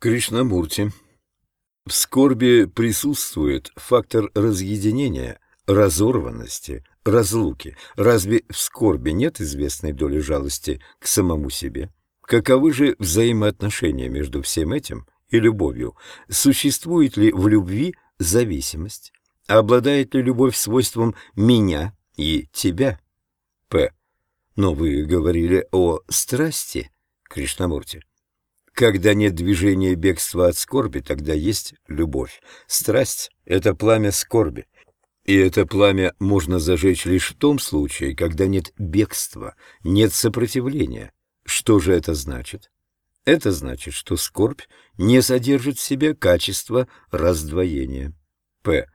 Кришнамурти. В скорби присутствует фактор разъединения, разорванности, разлуки. Разве в скорби нет известной доли жалости к самому себе? Каковы же взаимоотношения между всем этим и любовью? Существует ли в любви зависимость? Обладает ли любовь свойством «меня» и «тебя»? П. Но вы говорили о страсти, Кришнамурти. Когда нет движения бегства от скорби, тогда есть любовь. Страсть — это пламя скорби. И это пламя можно зажечь лишь в том случае, когда нет бегства, нет сопротивления. Что же это значит? Это значит, что скорбь не содержит в себе качество раздвоения. П.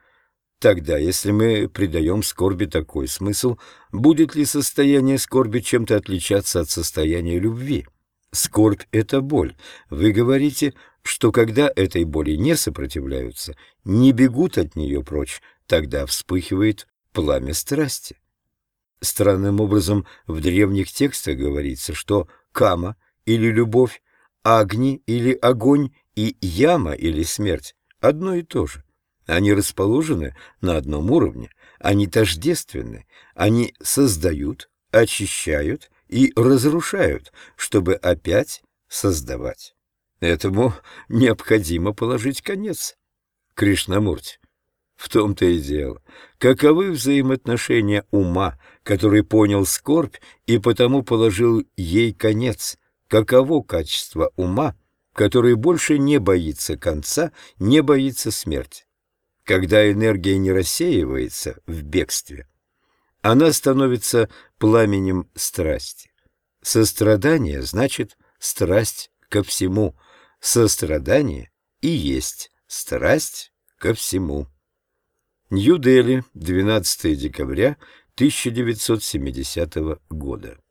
Тогда, если мы придаем скорби такой смысл, будет ли состояние скорби чем-то отличаться от состояния любви? Скорбь — это боль. Вы говорите, что когда этой боли не сопротивляются, не бегут от нее прочь, тогда вспыхивает пламя страсти. Странным образом в древних текстах говорится, что кама или любовь, агни или огонь и яма или смерть одно и то же. Они расположены на одном уровне, они тождественны, они создают, очищают и разрушают, чтобы опять создавать. Этому необходимо положить конец. Кришнамурти, в том-то и дело. Каковы взаимоотношения ума, который понял скорбь и потому положил ей конец? Каково качество ума, который больше не боится конца, не боится смерти? Когда энергия не рассеивается в бегстве, она становится пламенем страсти. Сострадание значит страсть ко всему. Сострадание и есть страсть ко всему. Нью-Дели, 12 декабря 1970 года.